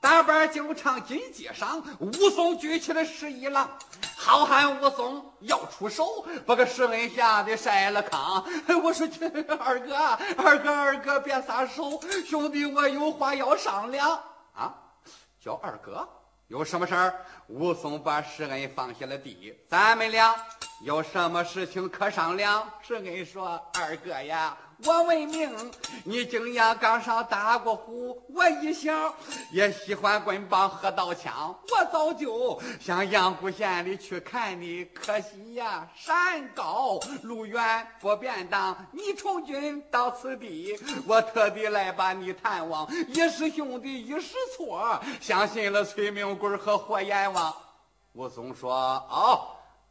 大板就唱金街上，武松举起了十一郎，好汉武松要出手，把个施恩吓得晒了炕。我说去，二哥，二哥，二哥，别撒手，兄弟，我有话要商量啊！叫二哥，有什么事儿？武松把施恩放下了地，咱们俩有什么事情可商量？施恩说：“二哥呀。”我问明，你经验刚上打过虎，我一想也喜欢棍棒和刀枪，我早就向阳谷县里去看你，可惜呀，山高路远不便当。你从军到此地，我特地来把你探望，一时兄弟一时错，相信了崔明贵和火阎王。武松说：“哦，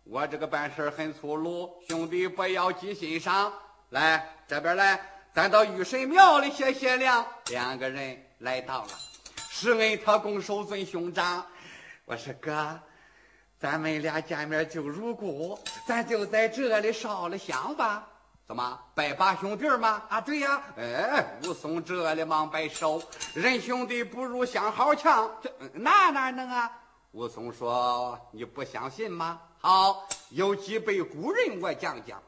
我这个办事很粗鲁，兄弟不要记心上。”来这边来，咱到玉神庙里歇歇凉。两个人来到了，施恩他拱手尊兄长。我说哥，咱们俩见面就如故，咱就在这里烧了香吧。怎么拜把兄弟吗？啊，对呀。哎，武松这里忙摆手，人兄弟不如相好强。这哪哪能啊？武松说：“你不相信吗？好，有几辈古人我讲讲。”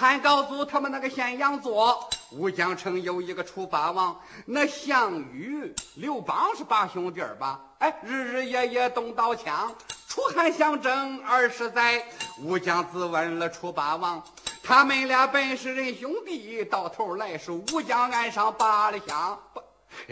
汉高祖他们那个咸阳座乌江城有一个楚霸王，那项羽、刘邦是八兄弟吧？哎，日日夜夜动刀枪。楚汉相争二十载，乌江自问了楚霸王，他们俩本是仁兄弟，到头来是乌江岸上拔了香。不，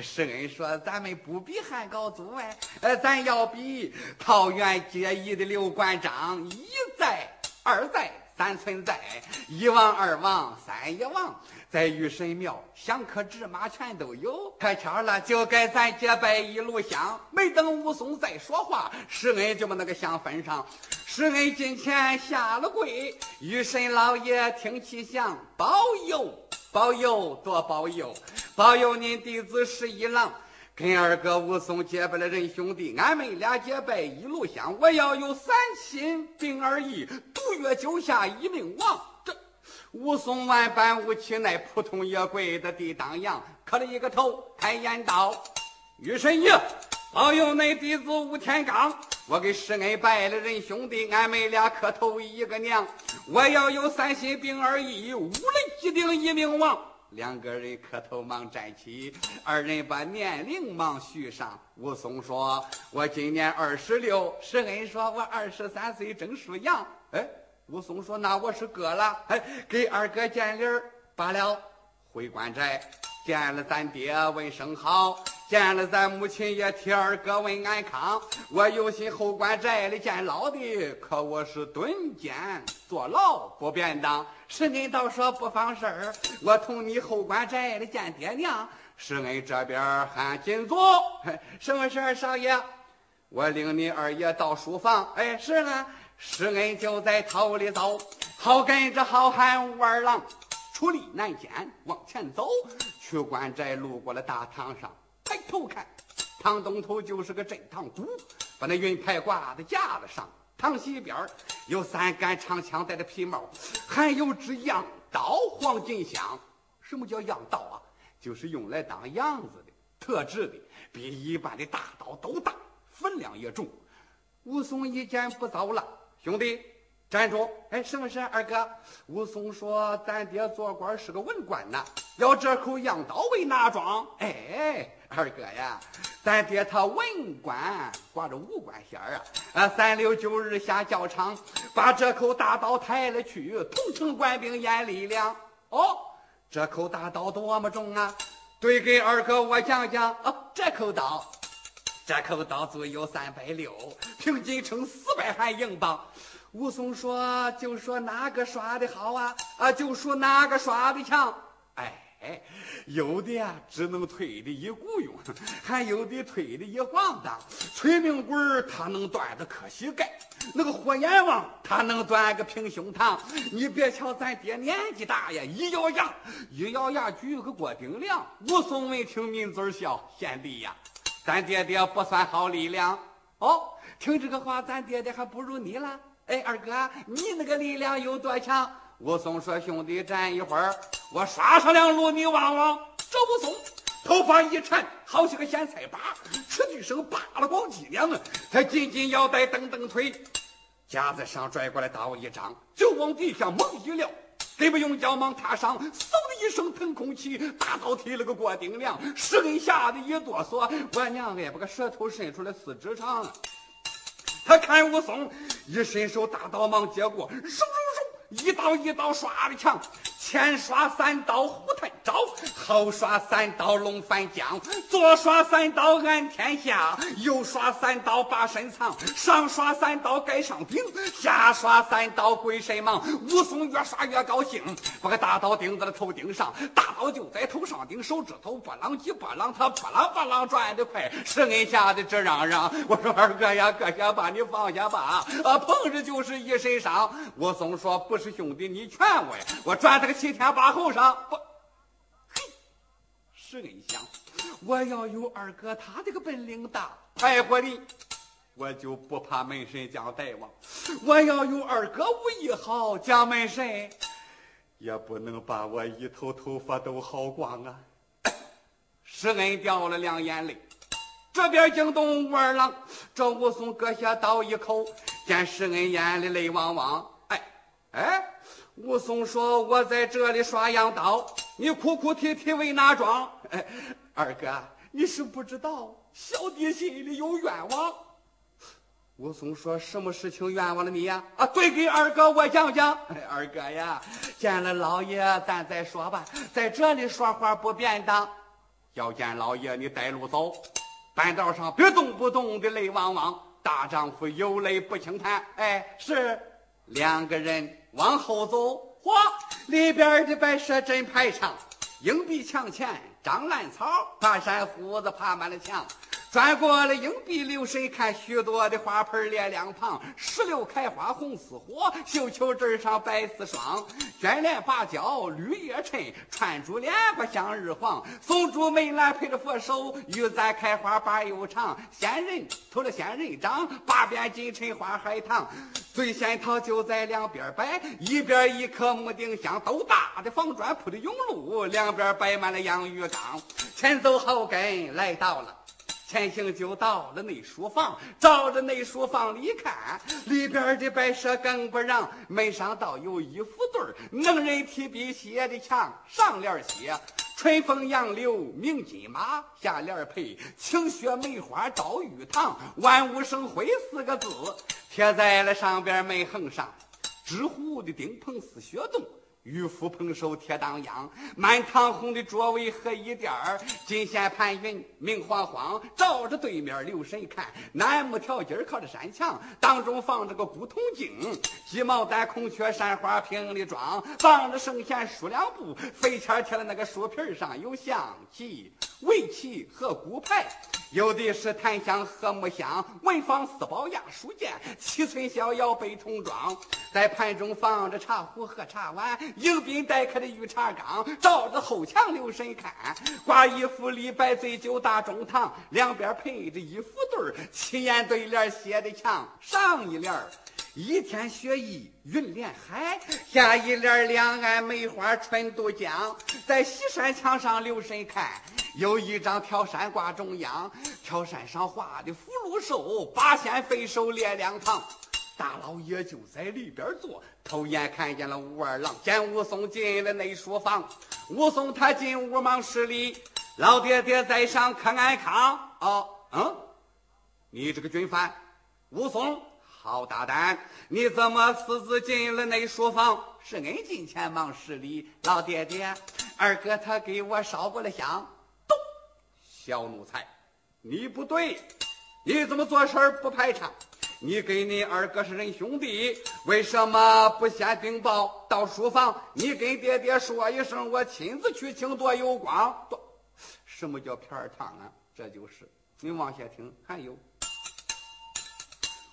施恩说咱们不比汉高祖哎，呃，咱要比桃园结义的刘关张，一再二再。三存在，一王二王三一王，在玉神庙香客纸马全都有。可巧了，就该咱结拜一路香。没等武松再说话，施恩就把那个香焚上。施恩近前下了跪，玉神老爷听其响，保佑保佑多保佑，保佑您弟子十一郎。跟二哥武松结拜了仁兄弟，俺们俩结拜一路香。我要有三心并二意，独月九下一命亡。这武松万般无气，乃扑通也跪在地当阳，磕了一个头，开言道：“玉神爷，保佑那弟子吴天罡。我给施恩拜了仁兄弟，俺们俩磕头一个娘。我要有三心并二意，无人即定一命亡。”两个人磕头忙站起，二人把年龄忙续上。武松说：“我今年二十六。”施恩说：“我二十三岁正属羊。”哎，武松说：“那我是哥了。”哎，给二哥见礼儿罢了。回官寨见了咱爹，问声好；见了咱母亲，也替二哥问安康。我有心后官寨里见老弟，可我是蹲监坐牢不便当。是恩倒说不妨事儿，我同你后官寨里见爹娘。是恩这边喊进坐，什么事儿，少爷？我领你二爷到书房。哎，是啊，是恩就在头里走，好跟着好汉武二郎出力南间往前走，去官寨路过了大堂上，抬头看，堂东头就是个镇堂鼓，把那云牌挂在架子上。堂西边有三杆长枪，戴着皮帽，还有只羊刀，黄金香。什么叫羊刀啊？就是用来当样子的，特制的，比一般的大刀都大，分量也重。武松一见不糟了，兄弟站住！哎，什么事，二哥？武松说：“咱爹做官是个文官呐，要这口羊刀为哪桩？”哎。二哥呀，咱爹他文官挂着武官衔啊！啊，三六九日下教场，把这口大刀抬了去，同城官兵眼里亮。哦，这口大刀多么重啊？对，给二哥我讲讲。哦，这口刀，这口刀足有三百六，平均称四百汉英镑。武松说：“就说哪个耍的好啊？啊，就说哪个耍的强。”哎。哎，有的呀，只能推的一股用，还有的推的一晃荡。崔明贵他能端的磕膝盖，那个火阎王他能端个平胸膛。你别瞧咱爹年纪大呀，一咬牙，一咬牙举个锅顶梁。武松闻听抿嘴笑，贤弟呀，咱爹爹不算好力量哦。听这个话，咱爹爹还不如你了。哎，二哥，你那个力量有多强？武松说：“兄弟，站一会儿，我刷上两路，你望望。”这武松头发一缠，好像个咸菜把，哧一声扒了光脊梁，他紧紧腰带，蹬蹬腿，夹子上拽过来刀一张，就往地下猛一撂，给不用脚忙踏上，嗖的一声腾空起，大刀提了个过顶梁，石恩吓得一哆嗦，我娘哎，把个舌头伸出来四指长。他看武松一伸手，大刀忙接过，嗖嗖嗖，一刀一刀刷的墙。前刷三刀虎探招，后刷三刀龙翻江，左刷三刀安天下，右刷三刀把身藏，上刷三刀盖上顶，下刷三刀鬼神忙。武松越刷越高兴，把个大刀顶在了头顶上，大刀就在头上顶，手指头拨啷几拨啷，他拨啷拨啷转得快，石恩吓得直嚷嚷。我说二哥呀，搁下把你放下吧，啊，碰着就是一身伤。武松说不是兄弟，你劝我呀，我转他个。七天八后上不，嘿，石恩想，我要有二哥他这个本领大，快活的，我就不怕门神将大王；我要有二哥武艺好，将门神也不能把我一头头发都薅光啊！施恩掉了两眼泪。这边惊动武二郎，这武松割下刀一口，见施恩眼里泪汪汪，哎哎。武松说：“我在这里耍羊刀，你哭哭啼啼为哪桩？” 二哥，你是不知道，小弟心里有冤枉。武松说：“什么事情冤枉了你呀？”啊，对，给二哥我讲讲。哎 二哥呀，见了老爷咱再说吧，在这里说话不便当。要见老爷，你带路走，半道上别动不动的泪汪汪。大丈夫有泪不轻弹。哎，是两个人。往后走，嚯！里边的白蛇真排场，硬壁墙前长烂草，爬山胡子爬满了墙。转过了硬壁，流水看许多的花盆列两旁，石榴开花红似火，绣球枝上白似霜。卷帘芭蕉绿叶衬，串珠帘花向日黄。松竹梅兰配着佛手，玉簪开花把又长。仙人偷了仙人掌，八边金衬花海棠。醉仙桃就在两边摆，一边一棵木丁香，都大的方砖铺的甬路，两边摆满了洋鱼缸。前走后跟来到了。前行就到了内书房，照着内书房里看，里边的摆设更不让。门上倒有一副对儿，能人提笔写的墙，上联写“春风杨柳鸣金马”，下联配“晴雪梅花照玉堂”，万物生辉四个字贴在了上边门横上，纸糊的顶棚似雪洞。玉斧碰手铁当阳，满堂红的桌位和一垫儿，金线盘云明晃晃，照着对面留神看，楠木条筋靠着山墙，当中放着个古铜镜，鸡毛掸孔雀山花瓶里装，放着圣贤书两部，飞签贴在那个书皮上有象棋、围棋和骨牌。有的是檀香和木香，文房四宝压书剑，七寸逍遥背童装，在盘中放着茶壶和茶碗，迎宾待客的御茶缸，照着后墙留神看，挂一副李白醉酒大中堂，两边配着一副对儿，七言对联写的墙，上一联儿。一天雪意云连海，下一联两岸梅花春渡江。在西山墙上留神看，有一张条山挂中央，条山上画的福禄寿，八仙飞手列两旁。大老爷就在里边坐，偷眼看见了武二郎，见武松进了内书房，武松他进屋忙施礼，老爹爹在上可安康？哦，嗯，你这个军犯，武松。好大胆！你怎么私自进了那书房？是恩进前忙施礼，老爹爹，二哥他给我烧过了香。咚！小奴才，你不对，你怎么做事不排场？你跟你二哥是人兄弟，为什么不先禀报到书房？你跟爹爹说一声，我亲自去请多有光。多，什么叫片儿汤啊？这就是。你往下听，还有。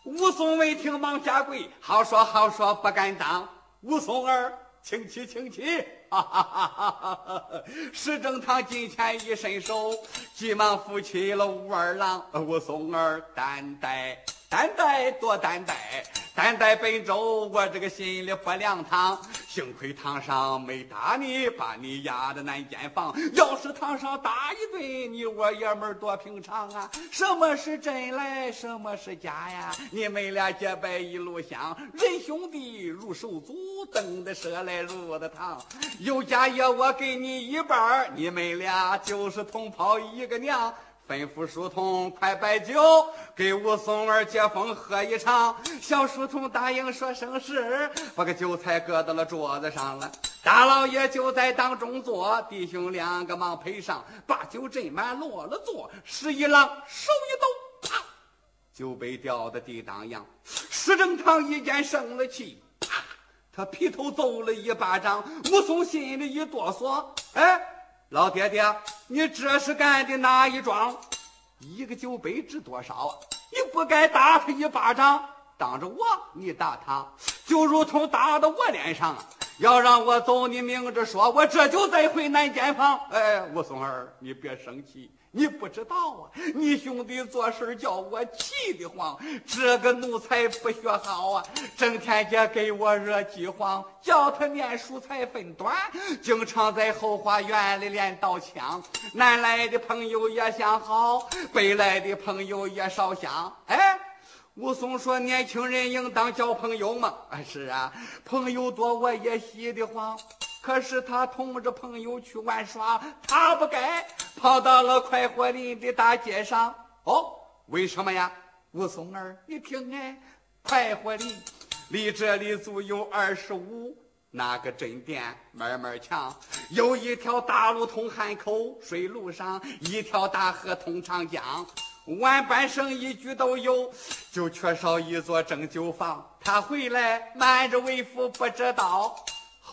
武松闻听，忙下跪，好说好说，不敢当。武松儿，请起，请起！哈哈哈哈哈哈！石正堂近前一伸手，急忙扶起了武二郎。武松儿，担待，担待，多担待，担待本周，我这个心里不凉堂。幸亏堂上没打你，把你押到南监房。要是堂上打一顿，你我爷们多平常啊！什么是真来，什么是假呀？你们俩结拜一路香，人兄弟如手足，等的蛇来入的堂。有家业我给你一半你们俩就是同袍一个娘。吩咐书童快摆酒，给武松儿接风喝一场。小书童答应说声是，把个酒菜搁到了桌子上了。大老爷就在当中坐，弟兄两个忙陪上，把酒斟满落了座。十一郎手一抖，啪，酒杯掉的地当阳。石正堂一见生了气，啪，他劈头揍了一巴掌。武松心里一哆嗦，哎。老爹爹，你这是干的哪一桩？一个酒杯值多少啊？你不该打他一巴掌，当着我你打他，就如同打到我脸上。要让我走，你明着说，我这就再回南监房。哎，武松儿，你别生气。你不知道啊，你兄弟做事叫我气得慌。这个奴才不学好啊，整天也给我惹饥荒，叫他念书才分短，经常在后花园里练刀枪。南来的朋友也相好，北来的朋友也少相。哎，武松说：“年轻人应当交朋友嘛。”啊，是啊，朋友多我也喜得慌。可是他同着朋友去玩耍，他不该跑到了快活林的大街上。哦，为什么呀？武松儿，你听哎，快活林离这里足有二十五，那个镇店慢慢强。有一条大路通汉口，水路上一条大河通长江，万般生意局都有，就缺少一座蒸酒坊。他回来瞒着为父不知道。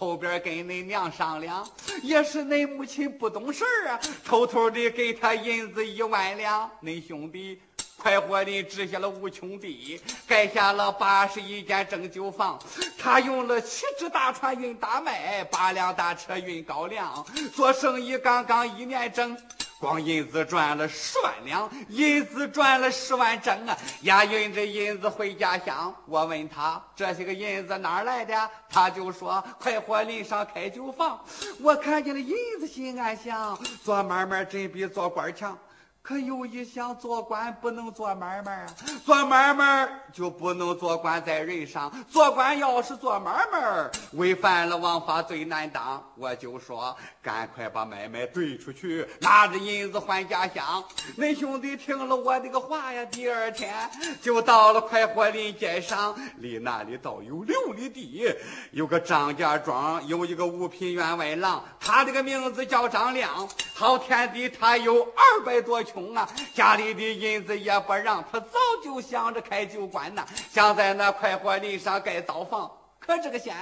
后边跟恁娘商量，也是恁母亲不懂事啊，偷偷的给他银子一万两。恁兄弟快活的置下了无穷地，盖下了八十一间蒸酒房。他用了七只大船运大麦，八辆大车运高粱，做生意刚刚一年整。光银子赚了十万两，银子赚了十万整啊！押运着银子回家乡。我问他这些个银子哪儿来的，他就说快活林上开酒坊。我看见了银子，心安详做买卖真比做官强。可又一想，做官不能做买卖啊，做买卖就不能做官在人上。做官要是做买卖，违反了王法，最难当。我就说，赶快把买卖兑出去，拿着银子还家乡。恁兄弟听了我这个话呀，第二天就到了快活林街上，离那里倒有六里地，有个张家庄，有一个五品员外郎，他这个名字叫张亮。好天地，他有二百多。穷啊，家里的银子也不让他，早就想着开酒馆呐，想在那快活林上盖灶房。可这个县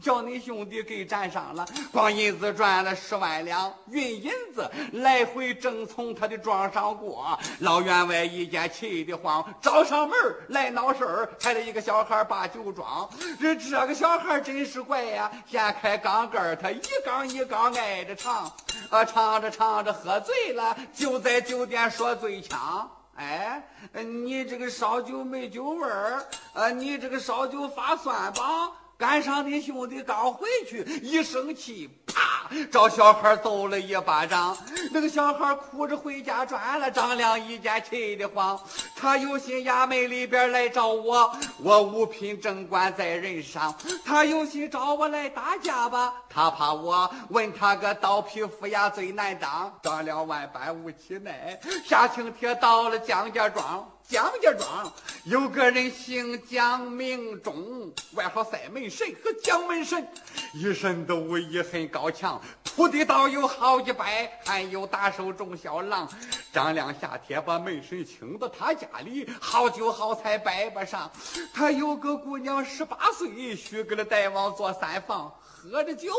叫你兄弟给占上了，光银子赚了十万两，运银子来回正从他的庄上过。老员外一见气得慌，找上门来闹事儿，派了一个小孩把酒装。这这个小孩真是怪呀，掀开缸盖他一缸一缸挨着尝。啊，唱着唱着喝醉了，就在酒店说醉腔。哎，你这个烧酒没酒味儿，啊，你这个烧酒发酸吧？赶上你兄弟刚回去，一生气，啪，找小孩揍了一巴掌。那个小孩哭着回家转了。张良一见气得慌，他有心衙门里边来找我，我五品正官在人上。他有心找我来打架吧，他怕我问他个刀皮斧牙最难当。张良万般无其奈，下请帖到了江家庄。江家庄有个人姓蒋，名忠，外号赛门神和蒋门神，一身的武艺很高强，徒弟倒有好几百，还有打手钟小郎。张亮下帖把门神请到他家里，好酒好菜摆不上。他有个姑娘十八岁，许给了大王做三房。喝着酒，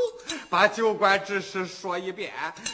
把酒馆之事说一遍，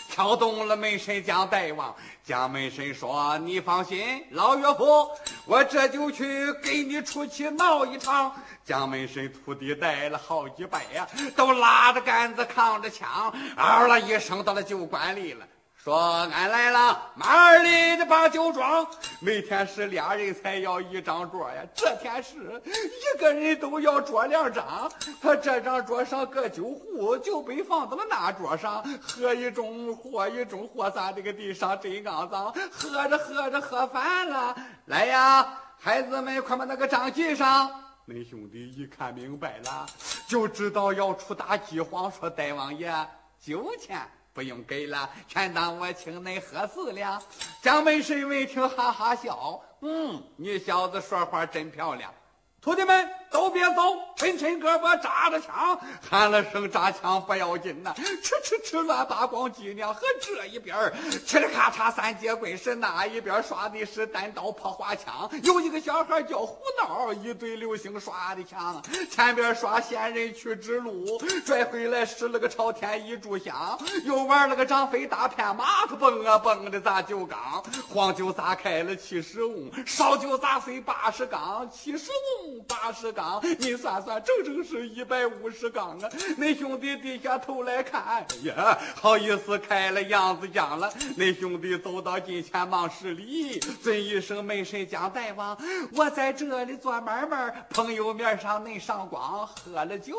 挑动了门神将大王。将门神说：“你放心，老岳父，我这就去给你出去闹一场。”将门神徒弟带了好几百呀，都拉着杆子扛着枪，嗷了一声到了酒馆里了。说俺来了，马二里的把酒庄，每天是俩人才要一张桌呀。这天是一个人都要桌两张，他这张桌上搁酒壶，酒杯放到了那桌上，喝一盅，喝一盅，喝洒这个地上真肮脏。喝着喝着喝烦了，来呀，孩子们，快把那个账记上。恁兄弟一看明白了，就知道要出大饥荒。说大王爷，酒钱。不用给了，全当我请恁喝四两。蒋门神闻听哈哈笑，嗯，你小子说话真漂亮。徒弟们都别走，抻抻胳膊，扎着枪，喊了声扎枪不要紧呐，吃吃吃乱八光脊梁和这一边儿，嘁哩咔嚓三节棍是那一边耍的是单刀破花枪，有一个小孩叫胡闹，一对流星耍的枪，前边耍仙人去指路，拽回来使了个朝天一炷香，又玩了个张飞大片马，他蹦啊蹦的砸酒缸，黄酒砸开了七十瓮，烧酒砸碎八十缸，七十瓮。八十缸，你算算，整整是一百五十缸啊！恁兄弟低下头来看，呀，好意思开了样子讲了。恁兄弟走到近前忙施礼，尊一声门神江大王，我在这里做买卖，朋友面上恁上光，喝了酒，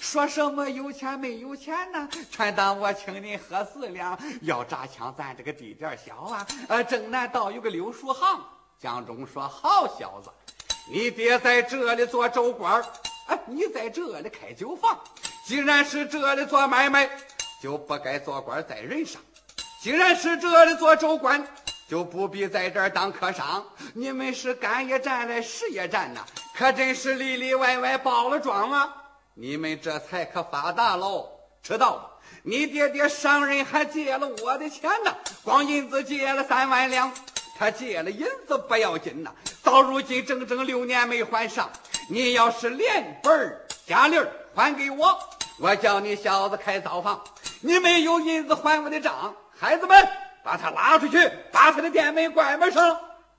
说什么有钱没有钱呢？全当我请您喝四两。要扎枪，咱这个地点小啊，呃，正南道有个柳树行。江中说：“好小子。”你爹在这里做州官哎，你在这里开酒坊。既然是这里做买卖，就不该做官在人上；既然是这里做州官，就不必在这儿当客商。你们是干一站来实一站呐，可真是里里外外包了庄啊！你们这才可发达喽，知道吧？你爹爹上任还借了我的钱呢，光银子借了三万两。他借了银子不要紧呐，到如今整整六年没还上。你要是连本加利还给我，我叫你小子开灶房。你没有银子还我的账，孩子们把他拉出去，把他的店门关门上。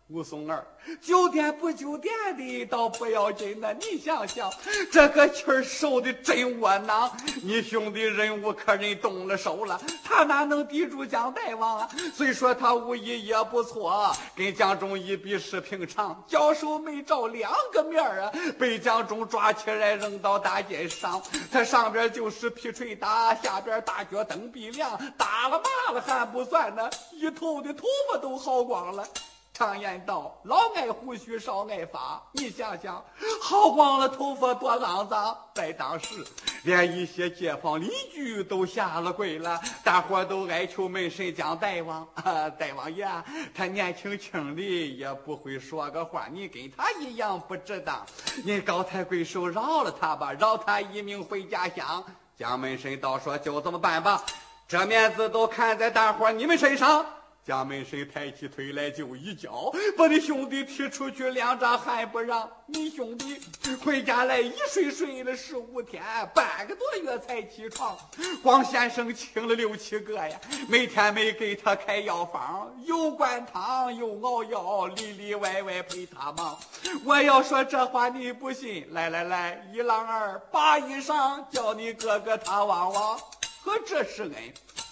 武松儿。酒店不酒店的倒不要紧呢，你想想，这个气儿受的真窝囊。你兄弟任务可人动了手了，他哪能抵住蒋大王啊？虽说他武艺也不错，跟蒋中一比是平常，交手没着两个面啊，被蒋中抓起来扔到大街上，他上边就是皮锤打，下边大脚蹬鼻梁，打了骂了还不算呢，一头的头发都薅光了。常言道：“老爱胡须少爱发。”你想想，薅光了头发多肮脏！在当时，连一些街坊邻居都下了跪了，大伙都哀求门神将大王啊。大王爷，他年轻轻的也不会说个话，你跟他一样不值当。您高抬贵手饶了他吧，饶他一命回家乡。蒋门神道说：“就这么办吧，这面子都看在大伙你们身上。”家门神抬起腿来就一脚，把你兄弟踢出去两丈，还不让你兄弟回家来一睡睡了十五天，半个多月才起床。光先生请了六七个呀，每天没给他开药方，又灌汤又熬药，里里外外陪他忙。我要说这话你不信，来来来，一郎儿把衣裳，叫你哥哥他望望。可这是恩，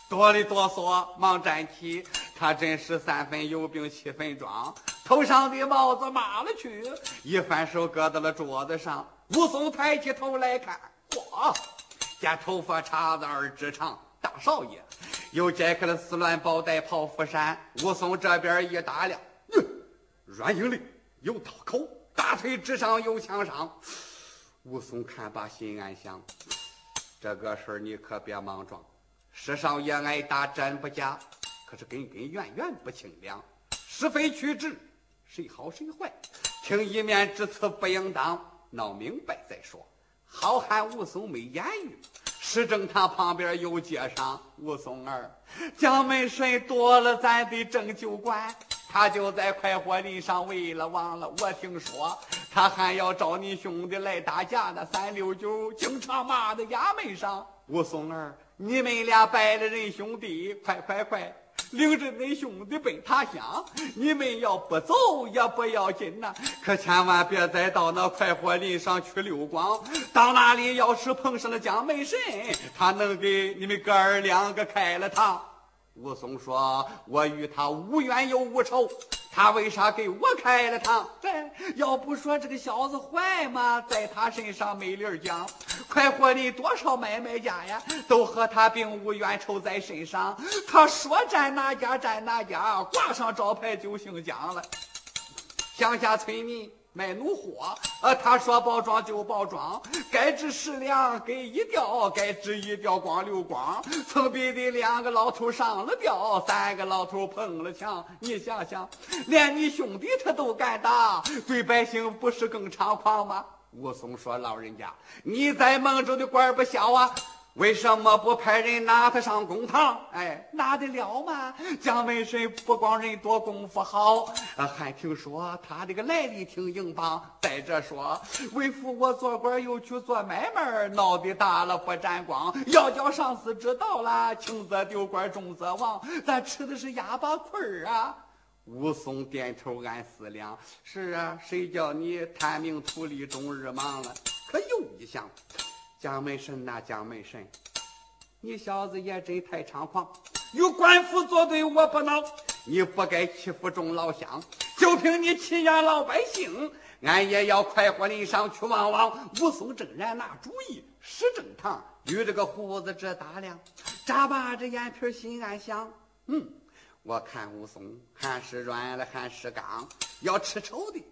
哆里哆嗦忙站起。他真是三分有病七分装，头上的帽子抹了去，一反手搁到了桌子上。武松抬起头来看，嚯，见头发叉子二指长，大少爷又解开了丝乱宝带袍服衫。武松这边一打量，哟软硬里有刀口，大腿之上有枪伤。武松看罢，心暗想：这个事儿你可别莽撞，施少爷挨打真不假。可是根根源源不清凉，是非曲直，谁好谁坏，听一面之词不应当，闹明白再说。好汉武松没言语，石正堂旁边有街上武松儿，蒋门神夺了咱的正酒馆，他就在快活林上为了忘了。我听说他还要找你兄弟来打架呢，三六九经常骂在衙门上。武松儿，你们俩拜了人兄弟，快快快！领着恁兄弟奔他乡，你们要不走也不要紧呐，可千万别再到那快活林上去溜光。到那里要是碰上了蒋门神，他能给你们哥儿两个开了膛。武松说：“我与他无冤又无仇。”他为啥给我开了膛？哎要不说这个小子坏嘛，在他身上没理儿讲。快活的多少买卖家呀，都和他并无冤仇在身上。他说占哪家占哪家，挂上招牌就姓蒋了。乡下村民。卖奴货，呃，他说包装就包装，该值十两给一吊，该值一吊光溜光。村边的两个老头上了吊，三个老头碰了墙。你想想，连你兄弟他都敢打，对百姓不是更猖狂吗？武松说：“老人家，你在蒙州的官不小啊。”为什么不派人拿他上公堂？哎，拿得了吗？蒋门神不光人多，功夫好，还听说他这个来历挺硬邦。再者说，为父我做官又去做买卖，闹得大了不沾光。要叫上司知道了，轻则丢官，重则亡，咱吃的是哑巴亏儿啊！武松点头暗思量：是啊，谁叫你贪名图利，终日忙了？可又一想。蒋门神呐，蒋门神，你小子也真太猖狂！与官府作对，我不恼。你不该欺负众老乡，就凭你欺压老百姓，俺也要快活林上去望望。武松正然拿主意，石正堂与这个胡子这打量，眨巴着眼皮心暗想：嗯，我看武松还是软了，还是刚。要吃丑的，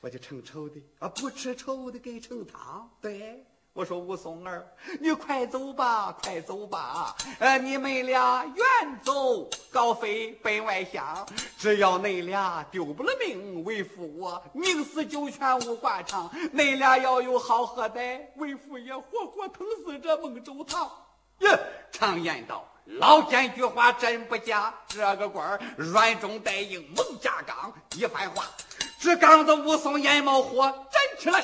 我就成丑的；啊，不吃丑的，给盛汤。对。我说武松儿，你快走吧，快走吧！呃，你们俩远走高飞奔外乡，只要恁俩丢不了命，为父我宁死九泉无挂长。恁俩要有好后代，为父也活活疼死这孟州堂。呀，常言道，老奸巨猾真不假。这个官儿软中带硬，猛加刚。一番话，这刚子武松眼冒火，站起来。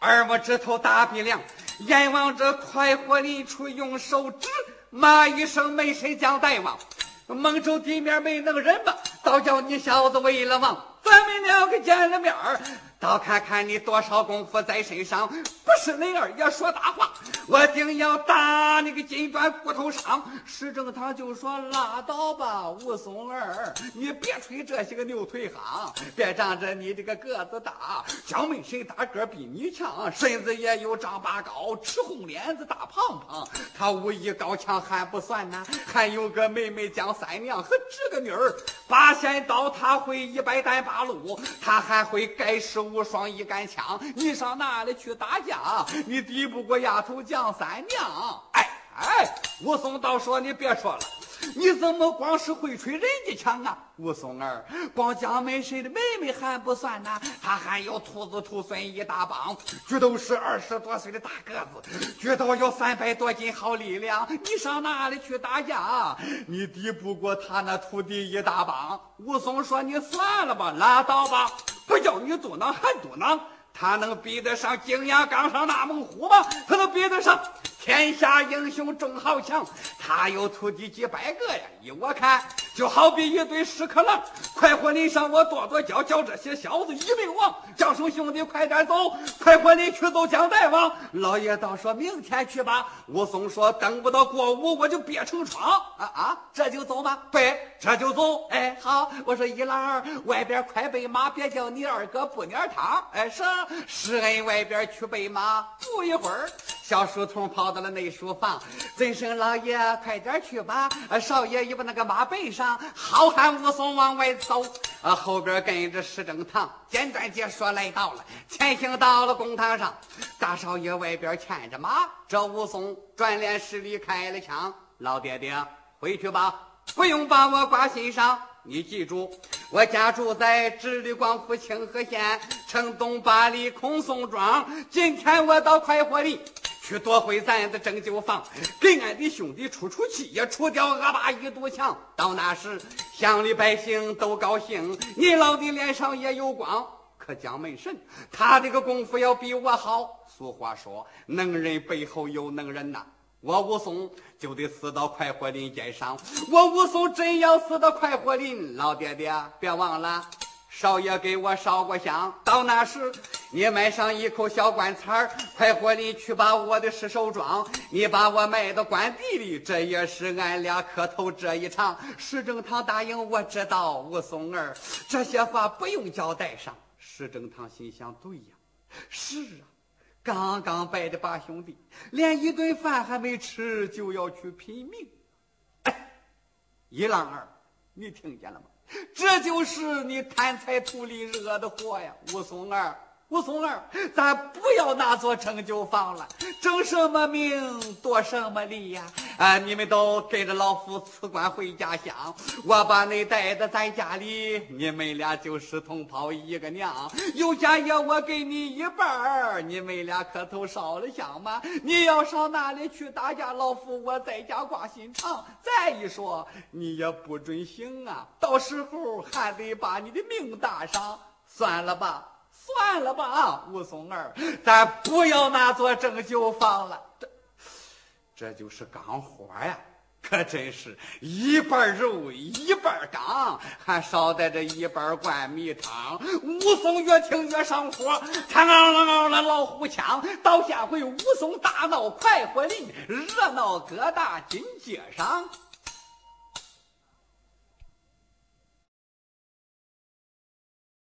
二我指头大鼻梁，阎王这快活林处用手指骂一声：“没谁将大王，蒙州地面没能人吧？倒叫你小子为了王，咱们两个见了面儿。”倒看看你多少功夫在身上，不是恁二爷说大话，我定要打你个金砖骨头伤。石正堂就说：“拉倒吧，武松儿，你别吹这些个牛腿行，别仗着你这个个子大，蒋门神大个比你强，身子也有丈八高，吃红脸子大胖胖。他武艺高强还不算呢，还有个妹妹蒋三娘和这个女儿八仙刀，他会一百单八路，他还会盖世。无双一杆枪，你上哪里去打架？你敌不过丫头蒋三娘。哎哎，武松道说你别说了，你怎么光是会吹人家枪啊？武松儿，光蒋门神的妹妹还不算呢，他还有徒子徒孙一大帮，俱都是二十多岁的大个子，俱都有三百多斤好力量。你上哪里去打架？你敌不过他那徒弟一大帮。武松说：“你算了吧，拉倒吧。”不叫你嘟囔还嘟囔，他能比得上景阳冈上那猛虎吗？他能比得上？天下英雄众豪强，他有徒弟几百个呀！依我看，就好比一堆屎壳郎。快活林上，我跺跺脚，叫这些小子一命亡。叫声兄弟，快点走！快活林去走江大王。老爷倒说明天去吧。武松说等不到过午，我就憋成疮。啊啊，这就走吗？对，这就走。哎，好，我说一郎儿，外边快备马，别叫你二哥不撵汤。哎，是，施恩外边去备马。不一会儿，小书童跑到。了内书房，尊声老爷，快点去吧！少爷已把那个马背上，好汉武松往外走。啊，后边跟着石正堂，简短解说来到了，前行到了公堂上，大少爷外边牵着马，这武松转脸施礼开了枪。老爹爹，回去吧，不用把我挂心上。你记住，我家住在直隶广府清河县城东八里孔宋庄。今天我到快活里。去夺回咱的拯救房，给俺的兄弟出出气，也除掉恶霸一堵墙。到那时，乡里百姓都高兴，你老的脸上也有光。可蒋门神，他这个功夫要比我好。俗话说，能人背后有能人呐。我武松就得死到快活林街上。我武松真要死到快活林，老爹爹别忘了，少爷给我烧过香。到那时。你买上一口小棺材快活里去把我的尸首装。你把我埋到棺地里，这也是俺俩磕头这一场。石正堂答应，我知道。武松儿，这些话不用交代上。石正堂心想：对呀，是啊，刚刚拜的八兄弟，连一顿饭还没吃，就要去拼命。哎，一郎儿，你听见了吗？这就是你贪财图利惹的祸呀，武松儿。武松儿，咱不要那座成就房了，争什么名夺什么利呀？啊，你们都跟着老夫辞官回家乡，我把你带到咱家里，你们俩就是同胞一个娘。有家业我给你一半儿，你们俩磕头烧了香嘛。你要上哪里去打架，老夫我在家挂心肠。再一说，你也不准行啊，到时候还得把你的命搭上。算了吧。算了吧啊，武松儿，咱不要那座正酒坊了。这这就是钢活呀，可真是一半肉一半钢，还捎带着一半灌米汤。武松越听越上火，他嗷嗷嗷的老虎枪。到下回武松大闹快活林，热闹各大金街上。